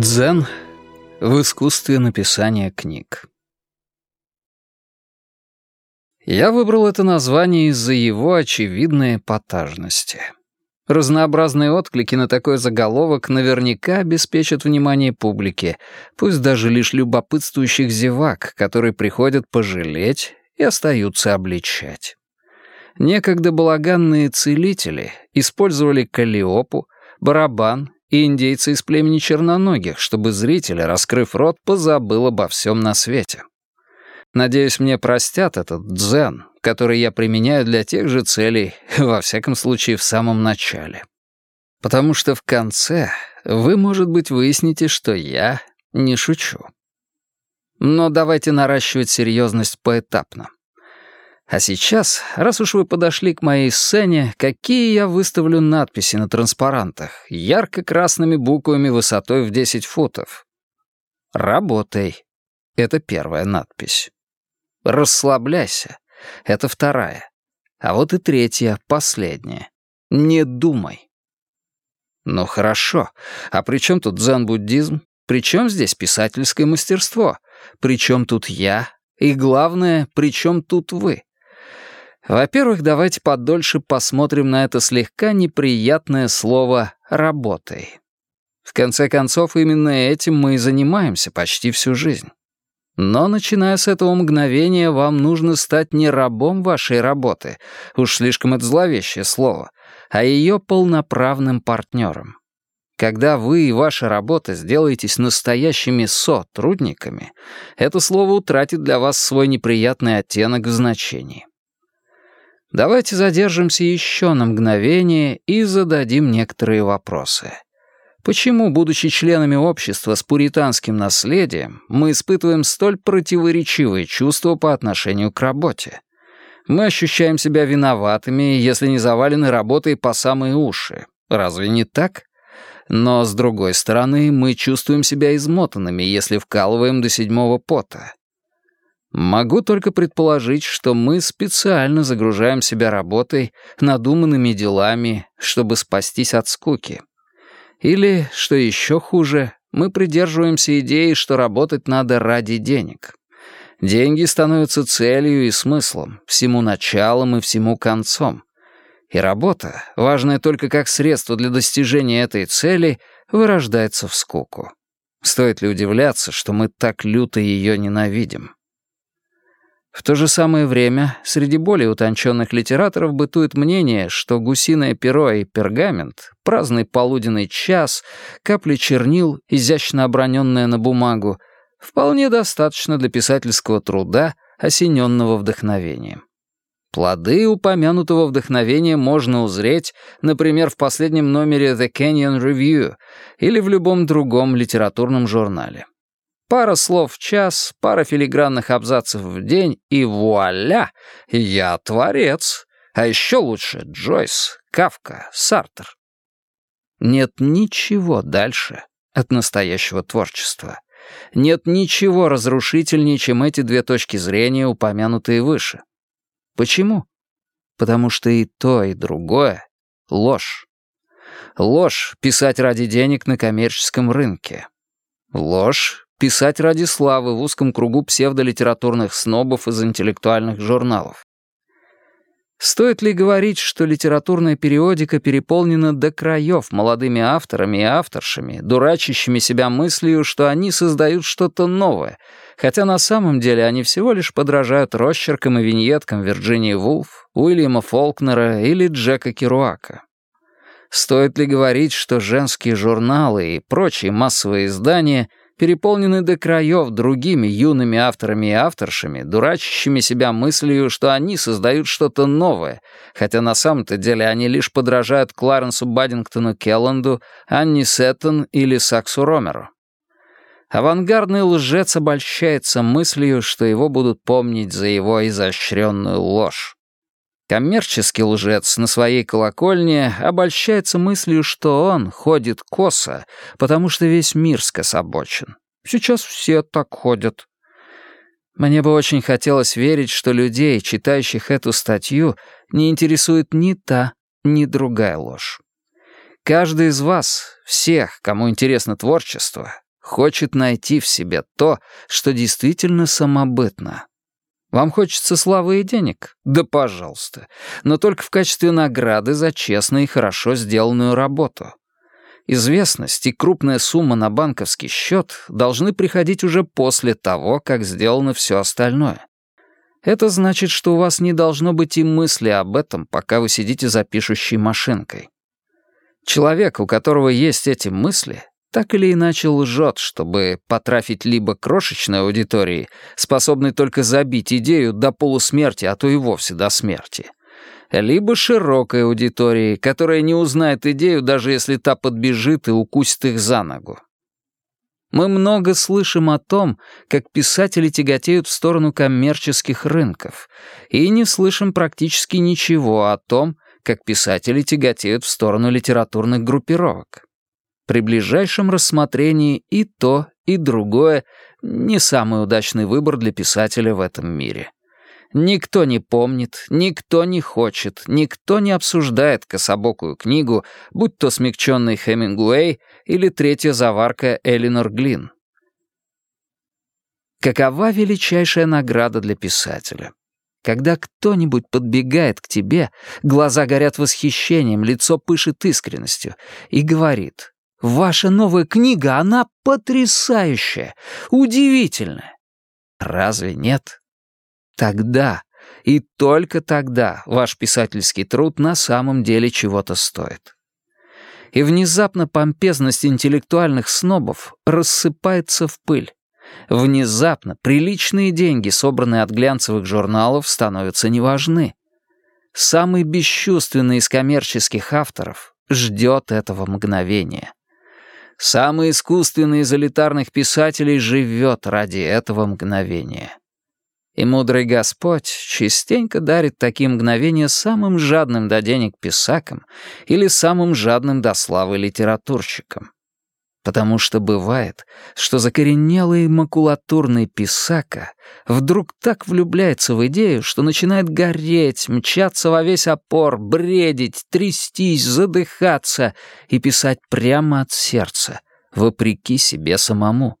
Дзен в искусстве написания книг. Я выбрал это название из-за его очевидной эпатажности. Разнообразные отклики на такой заголовок наверняка обеспечат внимание публики, пусть даже лишь любопытствующих зевак, которые приходят пожалеть и остаются обличать. Некогда балаганные целители использовали калиопу, барабан и индейцы из племени черноногих, чтобы зритель, раскрыв рот, позабыл обо всем на свете. Надеюсь, мне простят этот дзен, который я применяю для тех же целей, во всяком случае, в самом начале. Потому что в конце вы, может быть, выясните, что я не шучу. Но давайте наращивать серьезность поэтапно. А сейчас, раз уж вы подошли к моей сцене, какие я выставлю надписи на транспарантах, ярко-красными буквами высотой в 10 футов? «Работай» — это первая надпись. «Расслабляйся» — это вторая. А вот и третья, последняя. «Не думай». Ну хорошо, а при чем тут дзен-буддизм? При чем здесь писательское мастерство? При чем тут я? И главное, при чем тут вы? Во-первых, давайте подольше посмотрим на это слегка неприятное слово «работой». В конце концов, именно этим мы и занимаемся почти всю жизнь. Но, начиная с этого мгновения, вам нужно стать не рабом вашей работы, уж слишком это зловещее слово, а ее полноправным партнером. Когда вы и ваша работа сделаетесь настоящими сотрудниками, это слово утратит для вас свой неприятный оттенок в значении. Давайте задержимся еще на мгновение и зададим некоторые вопросы. Почему, будучи членами общества с пуританским наследием, мы испытываем столь противоречивые чувства по отношению к работе? Мы ощущаем себя виноватыми, если не завалены работой по самые уши. Разве не так? Но, с другой стороны, мы чувствуем себя измотанными, если вкалываем до седьмого пота. Могу только предположить, что мы специально загружаем себя работой, надуманными делами, чтобы спастись от скуки. Или, что еще хуже, мы придерживаемся идеи, что работать надо ради денег. Деньги становятся целью и смыслом, всему началом и всему концом. И работа, важная только как средство для достижения этой цели, вырождается в скуку. Стоит ли удивляться, что мы так люто ее ненавидим? В то же самое время среди более утонченных литераторов бытует мнение, что гусиное перо и пергамент, праздный полуденный час, капли чернил, изящно оброненная на бумагу, вполне достаточно для писательского труда, осененного вдохновением. Плоды упомянутого вдохновения можно узреть, например, в последнем номере The Canyon Review или в любом другом литературном журнале. Пара слов в час, пара филигранных абзацев в день, и вуаля! Я творец. А еще лучше Джойс, Кавка, Сартер. Нет ничего дальше от настоящего творчества. Нет ничего разрушительнее, чем эти две точки зрения, упомянутые выше. Почему? Потому что и то, и другое — ложь. Ложь — писать ради денег на коммерческом рынке. Ложь писать ради славы в узком кругу псевдолитературных снобов из интеллектуальных журналов. Стоит ли говорить, что литературная периодика переполнена до краев молодыми авторами и авторшами, дурачащими себя мыслью, что они создают что-то новое, хотя на самом деле они всего лишь подражают росчеркам и виньеткам Вирджинии Вулф, Уильяма Фолкнера или Джека Керуака? Стоит ли говорить, что женские журналы и прочие массовые издания — переполнены до краев другими юными авторами и авторшами, дурачащими себя мыслью, что они создают что-то новое, хотя на самом-то деле они лишь подражают Кларенсу Баддингтону Келланду, Анни Сеттон или Саксу Ромеру. Авангардный лжец обольщается мыслью, что его будут помнить за его изощренную ложь. Коммерческий лжец на своей колокольне обольщается мыслью, что он ходит косо, потому что весь мир скособочен. Сейчас все так ходят. Мне бы очень хотелось верить, что людей, читающих эту статью, не интересует ни та, ни другая ложь. Каждый из вас, всех, кому интересно творчество, хочет найти в себе то, что действительно самобытно, вам хочется славы и денег? Да пожалуйста. Но только в качестве награды за честно и хорошо сделанную работу. Известность и крупная сумма на банковский счет должны приходить уже после того, как сделано все остальное. Это значит, что у вас не должно быть и мысли об этом, пока вы сидите за пишущей машинкой. Человек, у которого есть эти мысли, так или иначе лжет, чтобы потрафить либо крошечной аудитории, способной только забить идею до полусмерти, а то и вовсе до смерти, либо широкой аудитории, которая не узнает идею, даже если та подбежит и укусит их за ногу. Мы много слышим о том, как писатели тяготеют в сторону коммерческих рынков, и не слышим практически ничего о том, как писатели тяготеют в сторону литературных группировок. При ближайшем рассмотрении и то, и другое — не самый удачный выбор для писателя в этом мире. Никто не помнит, никто не хочет, никто не обсуждает кособокую книгу, будь то смягченный Хемингуэй или третья заварка Элинор Глин. Какова величайшая награда для писателя? Когда кто-нибудь подбегает к тебе, глаза горят восхищением, лицо пышет искренностью и говорит Ваша новая книга, она потрясающая, удивительная. Разве нет? Тогда и только тогда ваш писательский труд на самом деле чего-то стоит. И внезапно помпезность интеллектуальных снобов рассыпается в пыль. Внезапно приличные деньги, собранные от глянцевых журналов, становятся неважны. Самый бесчувственный из коммерческих авторов ждет этого мгновения. Самый искусственный из элитарных писателей живет ради этого мгновения. И мудрый Господь частенько дарит такие мгновения самым жадным до денег писакам или самым жадным до славы литературщикам. Потому что бывает, что закоренелый макулатурный писака вдруг так влюбляется в идею, что начинает гореть, мчаться во весь опор, бредить, трястись, задыхаться и писать прямо от сердца, вопреки себе самому.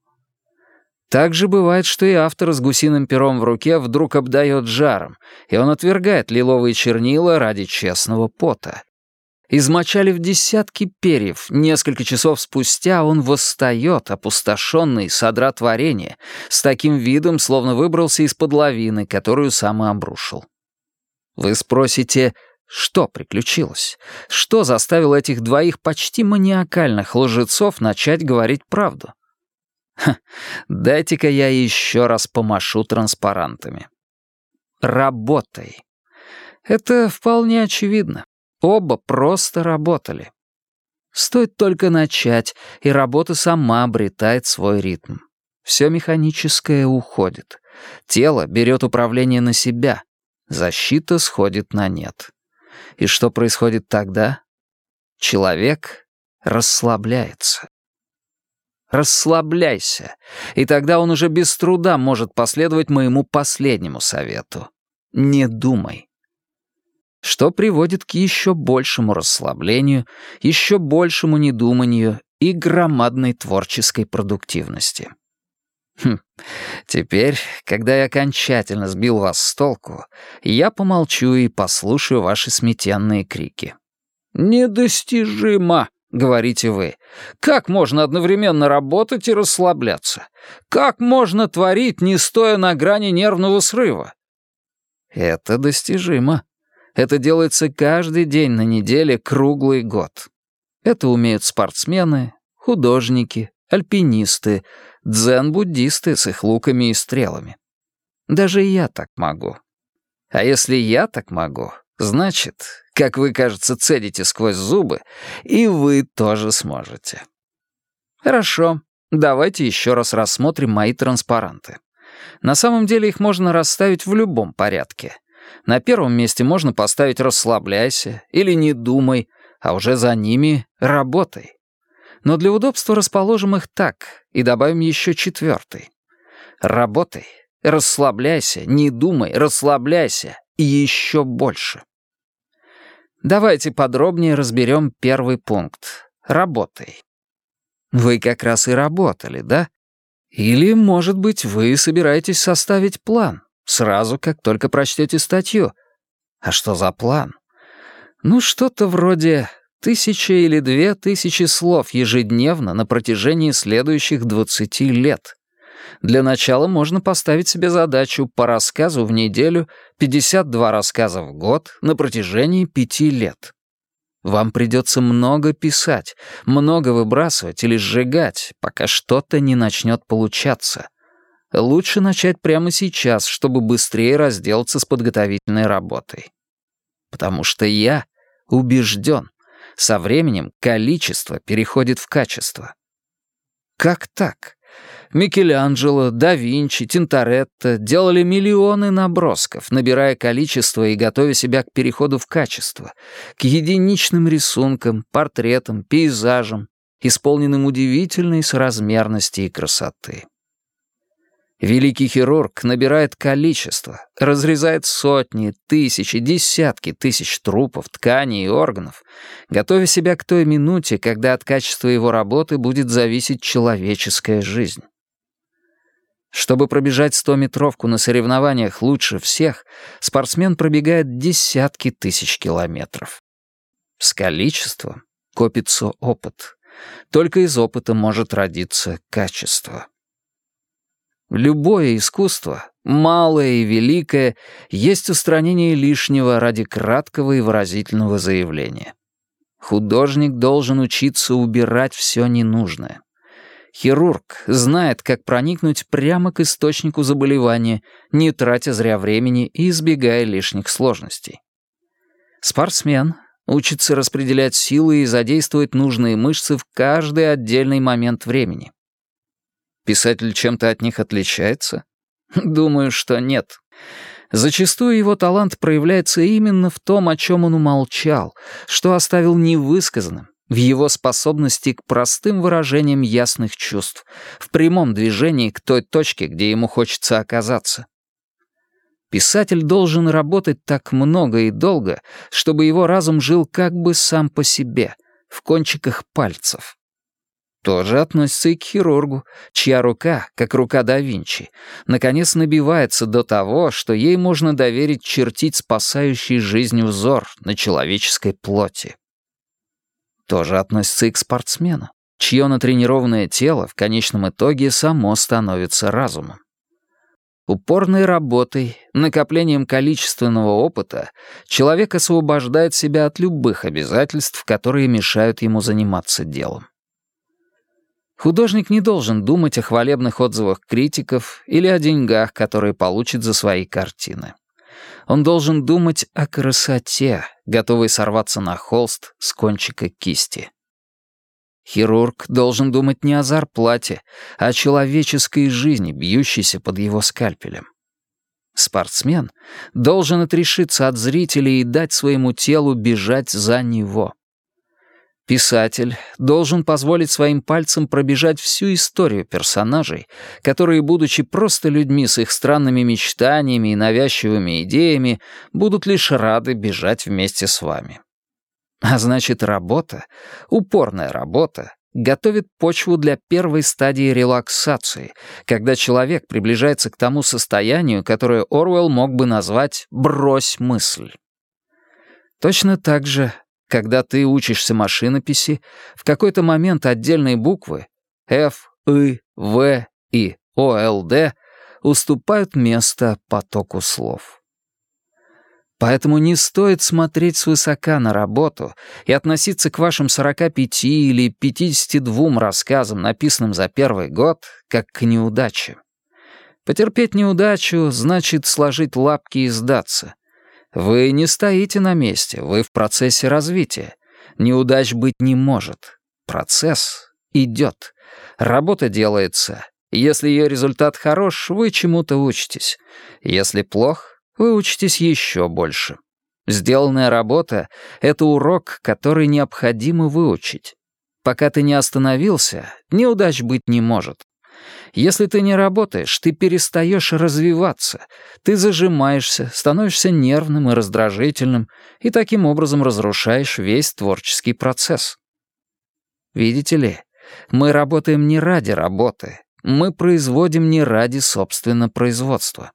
Так же бывает, что и автор с гусиным пером в руке вдруг обдает жаром, и он отвергает лиловые чернила ради честного пота. Измочали в десятки перьев. Несколько часов спустя он восстает, опустошенный, содра творения, с таким видом, словно выбрался из-под лавины, которую сам и обрушил. Вы спросите, что приключилось? Что заставило этих двоих почти маниакальных лжецов начать говорить правду? дайте-ка я еще раз помашу транспарантами. Работай. Это вполне очевидно. Оба просто работали. Стоит только начать, и работа сама обретает свой ритм. Все механическое уходит. Тело берет управление на себя. Защита сходит на нет. И что происходит тогда? Человек расслабляется. Расслабляйся, и тогда он уже без труда может последовать моему последнему совету. Не думай что приводит к еще большему расслаблению, еще большему недуманию и громадной творческой продуктивности. Хм. Теперь, когда я окончательно сбил вас с толку, я помолчу и послушаю ваши сметенные крики. «Недостижимо!» — говорите вы. «Как можно одновременно работать и расслабляться? Как можно творить, не стоя на грани нервного срыва?» Это достижимо. Это делается каждый день на неделе круглый год. Это умеют спортсмены, художники, альпинисты, дзен-буддисты с их луками и стрелами. Даже я так могу. А если я так могу, значит, как вы, кажется, цедите сквозь зубы, и вы тоже сможете. Хорошо, давайте еще раз рассмотрим мои транспаранты. На самом деле их можно расставить в любом порядке — На первом месте можно поставить «расслабляйся» или «не думай», а уже за ними «работай». Но для удобства расположим их так и добавим еще четвертый. Работай, расслабляйся, не думай, расслабляйся и еще больше. Давайте подробнее разберем первый пункт. Работай. Вы как раз и работали, да? Или, может быть, вы собираетесь составить план, сразу как только прочтете статью. А что за план? Ну, что-то вроде тысяча или две тысячи слов ежедневно на протяжении следующих двадцати лет. Для начала можно поставить себе задачу по рассказу в неделю, 52 рассказа в год на протяжении пяти лет. Вам придется много писать, много выбрасывать или сжигать, пока что-то не начнет получаться. Лучше начать прямо сейчас, чтобы быстрее разделаться с подготовительной работой. Потому что я убежден, со временем количество переходит в качество. Как так? Микеланджело, да Винчи, Тинторетто делали миллионы набросков, набирая количество и готовя себя к переходу в качество, к единичным рисункам, портретам, пейзажам, исполненным удивительной соразмерности и красоты. Великий хирург набирает количество, разрезает сотни, тысячи, десятки тысяч трупов, тканей и органов, готовя себя к той минуте, когда от качества его работы будет зависеть человеческая жизнь. Чтобы пробежать стометровку на соревнованиях лучше всех, спортсмен пробегает десятки тысяч километров. С количеством копится опыт. Только из опыта может родиться качество. Любое искусство, малое и великое, есть устранение лишнего ради краткого и выразительного заявления. Художник должен учиться убирать все ненужное. Хирург знает, как проникнуть прямо к источнику заболевания, не тратя зря времени и избегая лишних сложностей. Спортсмен учится распределять силы и задействовать нужные мышцы в каждый отдельный момент времени. Писатель чем-то от них отличается? Думаю, что нет. Зачастую его талант проявляется именно в том, о чем он умолчал, что оставил невысказанным, в его способности к простым выражениям ясных чувств, в прямом движении к той точке, где ему хочется оказаться. Писатель должен работать так много и долго, чтобы его разум жил как бы сам по себе, в кончиках пальцев. Тоже относится и к хирургу, чья рука, как рука да Винчи, наконец набивается до того, что ей можно доверить чертить спасающий жизнь узор на человеческой плоти. Тоже относится и к спортсмену, чье натренированное тело в конечном итоге само становится разумом. Упорной работой, накоплением количественного опыта человек освобождает себя от любых обязательств, которые мешают ему заниматься делом. Художник не должен думать о хвалебных отзывах критиков или о деньгах, которые получит за свои картины. Он должен думать о красоте, готовой сорваться на холст с кончика кисти. Хирург должен думать не о зарплате, а о человеческой жизни, бьющейся под его скальпелем. Спортсмен должен отрешиться от зрителей и дать своему телу бежать за него. Писатель должен позволить своим пальцам пробежать всю историю персонажей, которые, будучи просто людьми с их странными мечтаниями и навязчивыми идеями, будут лишь рады бежать вместе с вами. А значит, работа, упорная работа, готовит почву для первой стадии релаксации, когда человек приближается к тому состоянию, которое Орвелл мог бы назвать «брось мысль». Точно так же когда ты учишься машинописи, в какой-то момент отдельные буквы F, I, V и OLD уступают место потоку слов. Поэтому не стоит смотреть свысока на работу и относиться к вашим 45 или 52 рассказам, написанным за первый год, как к неудаче. Потерпеть неудачу значит сложить лапки и сдаться. Вы не стоите на месте, вы в процессе развития. Неудач быть не может. Процесс идет. Работа делается. Если ее результат хорош, вы чему-то учитесь. Если плох, вы учитесь еще больше. Сделанная работа — это урок, который необходимо выучить. Пока ты не остановился, неудач быть не может. Если ты не работаешь, ты перестаешь развиваться, ты зажимаешься, становишься нервным и раздражительным, и таким образом разрушаешь весь творческий процесс. Видите ли, мы работаем не ради работы, мы производим не ради собственного производства.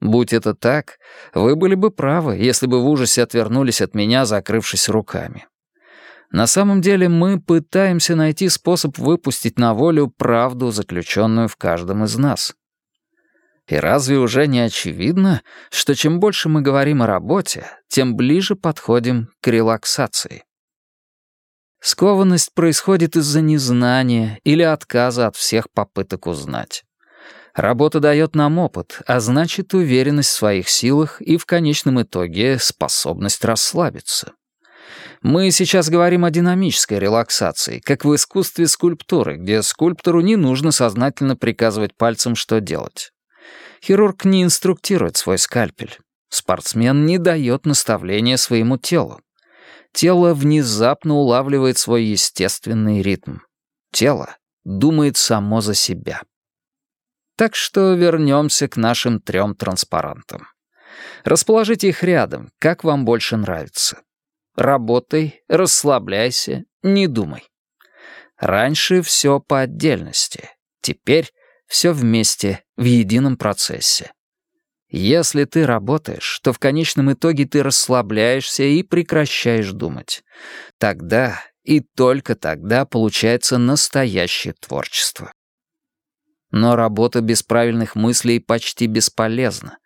Будь это так, вы были бы правы, если бы в ужасе отвернулись от меня, закрывшись руками. На самом деле мы пытаемся найти способ выпустить на волю правду, заключенную в каждом из нас. И разве уже не очевидно, что чем больше мы говорим о работе, тем ближе подходим к релаксации? Скованность происходит из-за незнания или отказа от всех попыток узнать. Работа дает нам опыт, а значит уверенность в своих силах и в конечном итоге способность расслабиться. Мы сейчас говорим о динамической релаксации, как в искусстве скульптуры, где скульптору не нужно сознательно приказывать пальцем, что делать. Хирург не инструктирует свой скальпель. Спортсмен не дает наставления своему телу. Тело внезапно улавливает свой естественный ритм. Тело думает само за себя. Так что вернемся к нашим трем транспарантам. Расположите их рядом, как вам больше нравится. Работай, расслабляйся, не думай. Раньше все по отдельности, теперь все вместе, в едином процессе. Если ты работаешь, то в конечном итоге ты расслабляешься и прекращаешь думать. Тогда и только тогда получается настоящее творчество. Но работа без правильных мыслей почти бесполезна.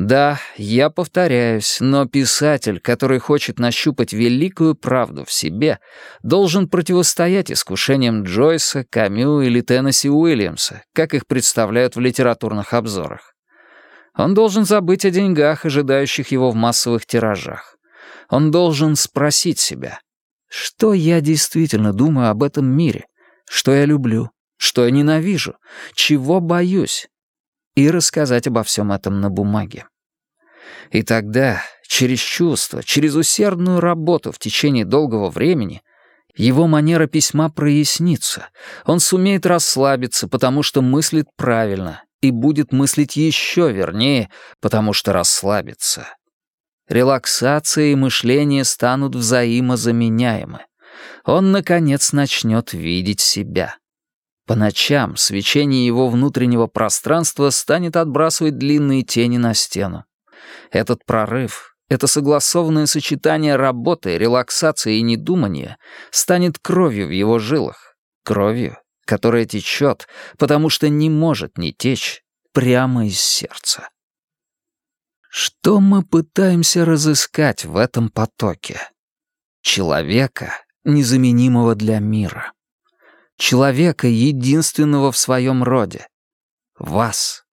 Да, я повторяюсь, но писатель, который хочет нащупать великую правду в себе, должен противостоять искушениям Джойса, Камю или Теннесси Уильямса, как их представляют в литературных обзорах. Он должен забыть о деньгах, ожидающих его в массовых тиражах. Он должен спросить себя, что я действительно думаю об этом мире, что я люблю, что я ненавижу, чего боюсь, и рассказать обо всем этом на бумаге. И тогда, через чувство, через усердную работу в течение долгого времени, его манера письма прояснится, он сумеет расслабиться, потому что мыслит правильно, и будет мыслить еще вернее, потому что расслабится. Релаксация и мышление станут взаимозаменяемы. Он, наконец, начнет видеть себя. По ночам свечение его внутреннего пространства станет отбрасывать длинные тени на стену. Этот прорыв, это согласованное сочетание работы, релаксации и недумания станет кровью в его жилах, кровью, которая течет, потому что не может не течь прямо из сердца. Что мы пытаемся разыскать в этом потоке? Человека, незаменимого для мира человека, единственного в своем роде. Вас.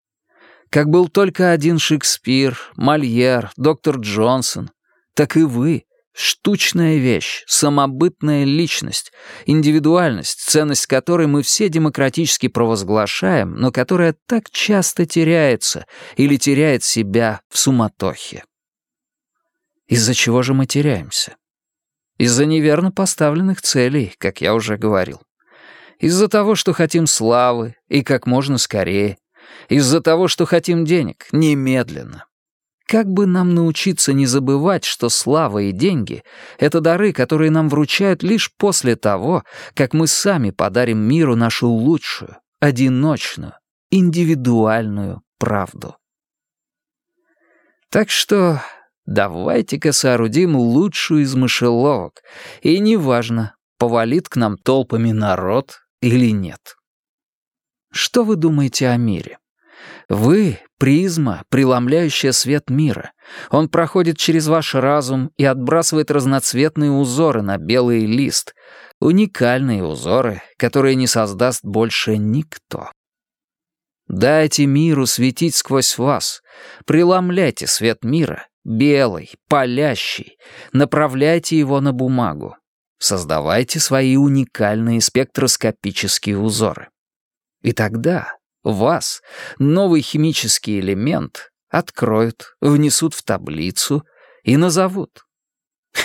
Как был только один Шекспир, Мольер, доктор Джонсон, так и вы — штучная вещь, самобытная личность, индивидуальность, ценность которой мы все демократически провозглашаем, но которая так часто теряется или теряет себя в суматохе. Из-за чего же мы теряемся? Из-за неверно поставленных целей, как я уже говорил. Из-за того, что хотим славы и как можно скорее. Из-за того, что хотим денег немедленно. Как бы нам научиться не забывать, что слава и деньги — это дары, которые нам вручают лишь после того, как мы сами подарим миру нашу лучшую, одиночную, индивидуальную правду. Так что давайте-ка соорудим лучшую из мышеловок, и неважно, повалит к нам толпами народ или нет. Что вы думаете о мире? Вы — призма, преломляющая свет мира. Он проходит через ваш разум и отбрасывает разноцветные узоры на белый лист, уникальные узоры, которые не создаст больше никто. Дайте миру светить сквозь вас, преломляйте свет мира, белый, палящий, направляйте его на бумагу. Создавайте свои уникальные спектроскопические узоры. И тогда вас, новый химический элемент, откроют, внесут в таблицу и назовут.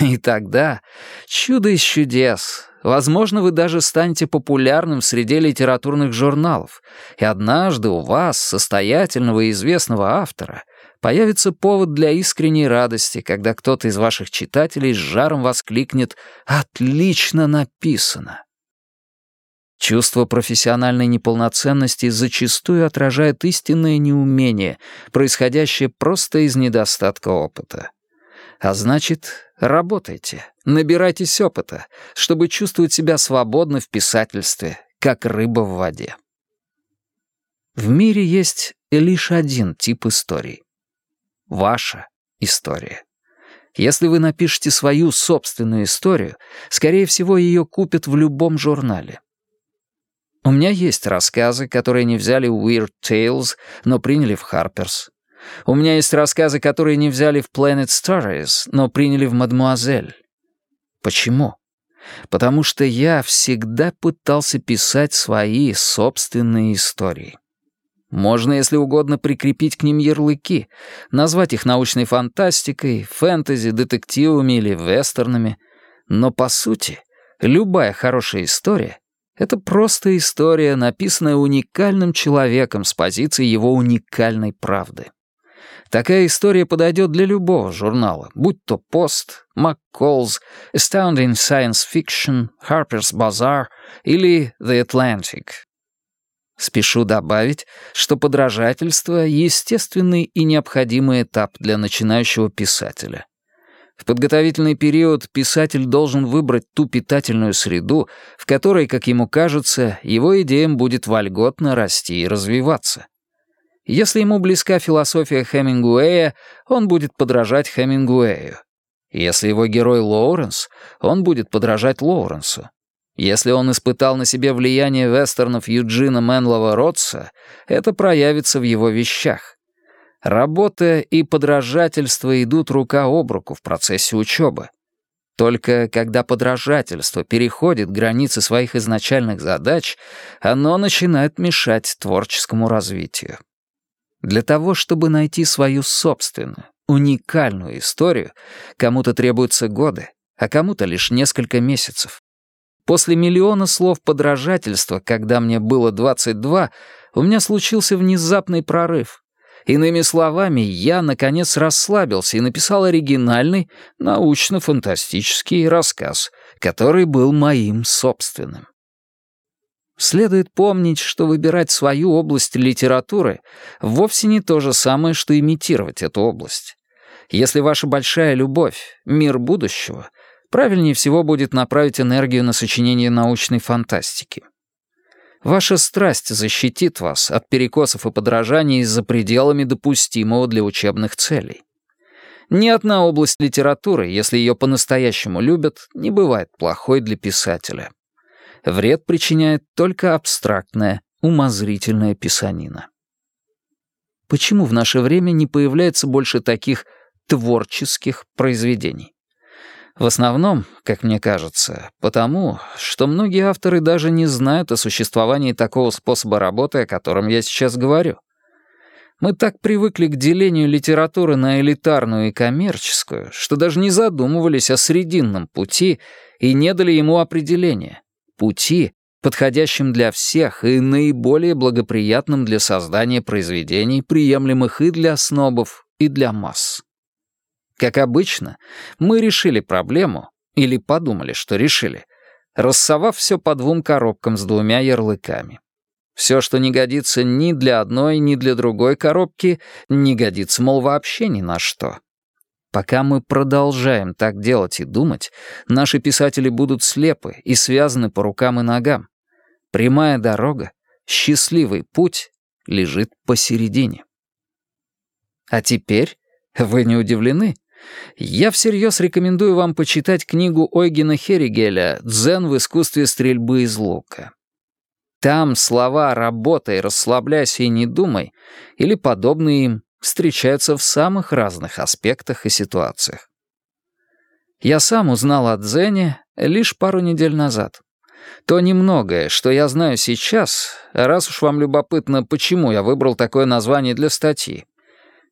И тогда, чудо из чудес, возможно, вы даже станете популярным среди литературных журналов, и однажды у вас, состоятельного и известного автора, появится повод для искренней радости, когда кто-то из ваших читателей с жаром воскликнет «Отлично написано!». Чувство профессиональной неполноценности зачастую отражает истинное неумение, происходящее просто из недостатка опыта. А значит, работайте, набирайтесь опыта, чтобы чувствовать себя свободно в писательстве, как рыба в воде. В мире есть лишь один тип историй. Ваша история. Если вы напишете свою собственную историю, скорее всего, ее купят в любом журнале. У меня есть рассказы, которые не взяли в Weird Tales, но приняли в Harper's. У меня есть рассказы, которые не взяли в Planet Stories, но приняли в Мадмуазель. Почему? Потому что я всегда пытался писать свои собственные истории. Можно, если угодно, прикрепить к ним ярлыки, назвать их научной фантастикой, фэнтези, детективами или вестернами. Но, по сути, любая хорошая история это просто история, написанная уникальным человеком с позиции его уникальной правды. Такая история подойдет для любого журнала, будь то Post, McCall's, Astounding Science Fiction, Harper's Bazaar или The Atlantic. Спешу добавить, что подражательство — естественный и необходимый этап для начинающего писателя. В подготовительный период писатель должен выбрать ту питательную среду, в которой, как ему кажется, его идеям будет вольготно расти и развиваться. Если ему близка философия Хемингуэя, он будет подражать Хемингуэю. Если его герой Лоуренс, он будет подражать Лоуренсу. Если он испытал на себе влияние вестернов Юджина Менлова Ротса, это проявится в его вещах. Работа и подражательство идут рука об руку в процессе учебы. Только когда подражательство переходит границы своих изначальных задач, оно начинает мешать творческому развитию. Для того, чтобы найти свою собственную, уникальную историю, кому-то требуются годы, а кому-то лишь несколько месяцев. После миллиона слов подражательства, когда мне было 22, у меня случился внезапный прорыв. Иными словами, я, наконец, расслабился и написал оригинальный, научно-фантастический рассказ, который был моим собственным. Следует помнить, что выбирать свою область литературы вовсе не то же самое, что имитировать эту область. Если ваша большая любовь — мир будущего, правильнее всего будет направить энергию на сочинение научной фантастики. Ваша страсть защитит вас от перекосов и подражаний за пределами допустимого для учебных целей. Ни одна область литературы, если ее по-настоящему любят, не бывает плохой для писателя. Вред причиняет только абстрактная, умозрительная писанина. Почему в наше время не появляется больше таких творческих произведений? В основном, как мне кажется, потому, что многие авторы даже не знают о существовании такого способа работы, о котором я сейчас говорю. Мы так привыкли к делению литературы на элитарную и коммерческую, что даже не задумывались о срединном пути и не дали ему определения. Пути, подходящим для всех и наиболее благоприятным для создания произведений, приемлемых и для снобов, и для масс. Как обычно, мы решили проблему, или подумали, что решили, рассовав все по двум коробкам с двумя ярлыками. Все, что не годится ни для одной, ни для другой коробки, не годится, мол, вообще ни на что. Пока мы продолжаем так делать и думать, наши писатели будут слепы и связаны по рукам и ногам. Прямая дорога, счастливый путь лежит посередине. А теперь вы не удивлены? Я всерьез рекомендую вам почитать книгу Ойгена Херигеля «Дзен в искусстве стрельбы из лука». Там слова «работай», «расслабляйся и не думай» или подобные им встречаются в самых разных аспектах и ситуациях. Я сам узнал о дзене лишь пару недель назад. То немногое, что я знаю сейчас, раз уж вам любопытно, почему я выбрал такое название для статьи,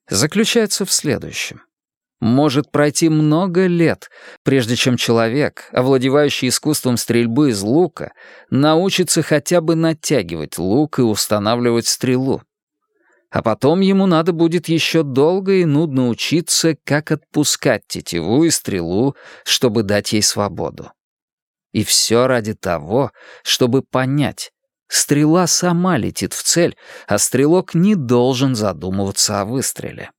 заключается в следующем. Может пройти много лет, прежде чем человек, овладевающий искусством стрельбы из лука, научится хотя бы натягивать лук и устанавливать стрелу. А потом ему надо будет еще долго и нудно учиться, как отпускать тетиву и стрелу, чтобы дать ей свободу. И все ради того, чтобы понять, стрела сама летит в цель, а стрелок не должен задумываться о выстреле.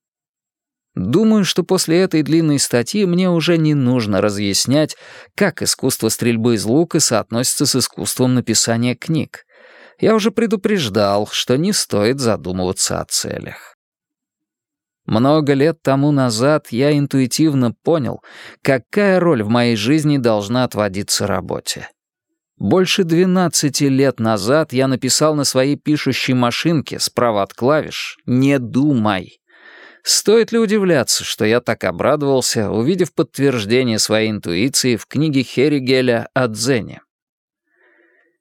Думаю, что после этой длинной статьи мне уже не нужно разъяснять, как искусство стрельбы из лука соотносится с искусством написания книг. Я уже предупреждал, что не стоит задумываться о целях. Много лет тому назад я интуитивно понял, какая роль в моей жизни должна отводиться работе. Больше 12 лет назад я написал на своей пишущей машинке справа от клавиш «Не думай». Стоит ли удивляться, что я так обрадовался, увидев подтверждение своей интуиции в книге Херригеля о Дзене?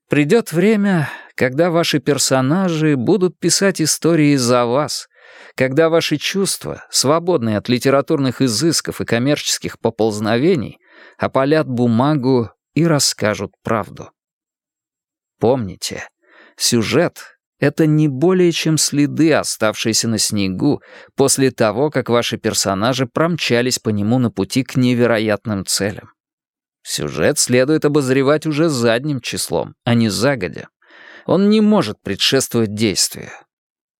Придет время, когда ваши персонажи будут писать истории за вас, когда ваши чувства, свободные от литературных изысков и коммерческих поползновений, опалят бумагу и расскажут правду. Помните, сюжет это не более чем следы, оставшиеся на снегу, после того, как ваши персонажи промчались по нему на пути к невероятным целям. Сюжет следует обозревать уже задним числом, а не загодя. Он не может предшествовать действию.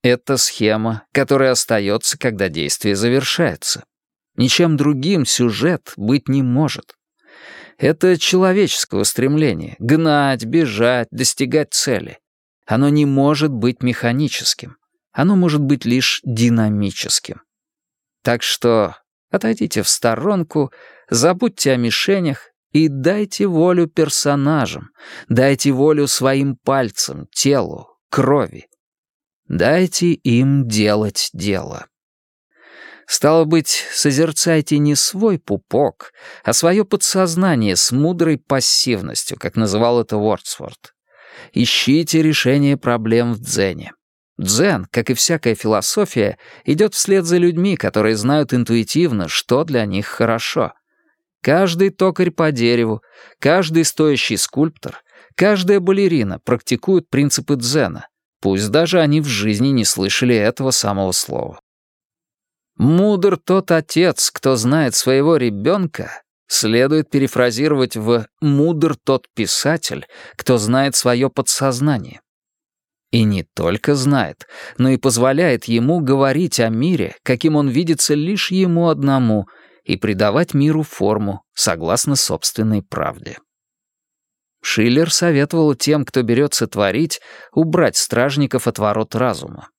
Это схема, которая остается, когда действие завершается. Ничем другим сюжет быть не может. Это человеческое стремление — гнать, бежать, достигать цели. Оно не может быть механическим. Оно может быть лишь динамическим. Так что отойдите в сторонку, забудьте о мишенях и дайте волю персонажам, дайте волю своим пальцам, телу, крови. Дайте им делать дело. Стало быть, созерцайте не свой пупок, а свое подсознание с мудрой пассивностью, как называл это Уордсворт. Ищите решение проблем в дзене. Дзен, как и всякая философия, идет вслед за людьми, которые знают интуитивно, что для них хорошо. Каждый токарь по дереву, каждый стоящий скульптор, каждая балерина практикуют принципы дзена, пусть даже они в жизни не слышали этого самого слова. Мудр тот отец, кто знает своего ребенка, следует перефразировать в «мудр тот писатель, кто знает свое подсознание». И не только знает, но и позволяет ему говорить о мире, каким он видится лишь ему одному, и придавать миру форму, согласно собственной правде. Шиллер советовал тем, кто берется творить, убрать стражников от ворот разума.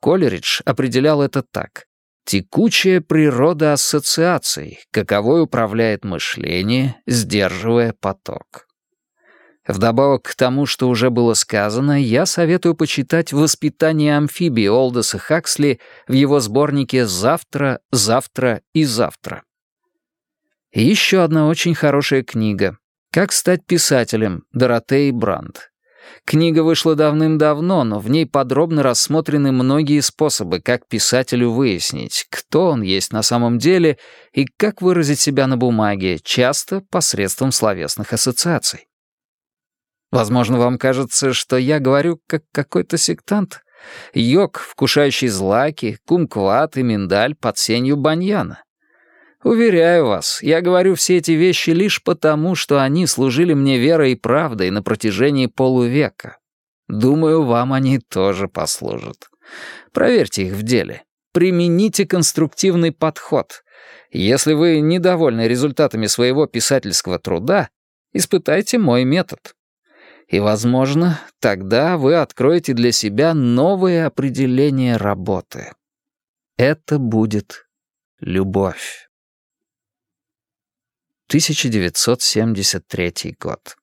Колеридж определял это так. Текучая природа ассоциаций, каковой управляет мышление, сдерживая поток. Вдобавок к тому, что уже было сказано, я советую почитать «Воспитание амфибии» Олдоса Хаксли в его сборнике «Завтра, завтра и завтра». Еще одна очень хорошая книга «Как стать писателем» Доротеи Брандт. Книга вышла давным-давно, но в ней подробно рассмотрены многие способы, как писателю выяснить, кто он есть на самом деле и как выразить себя на бумаге, часто посредством словесных ассоциаций. Возможно, вам кажется, что я говорю как какой-то сектант. Йог, вкушающий злаки, кумкват и миндаль под сенью баньяна. Уверяю вас, я говорю все эти вещи лишь потому, что они служили мне верой и правдой на протяжении полувека. Думаю, вам они тоже послужат. Проверьте их в деле. Примените конструктивный подход. Если вы недовольны результатами своего писательского труда, испытайте мой метод. И, возможно, тогда вы откроете для себя новое определение работы. Это будет любовь. 1973 год.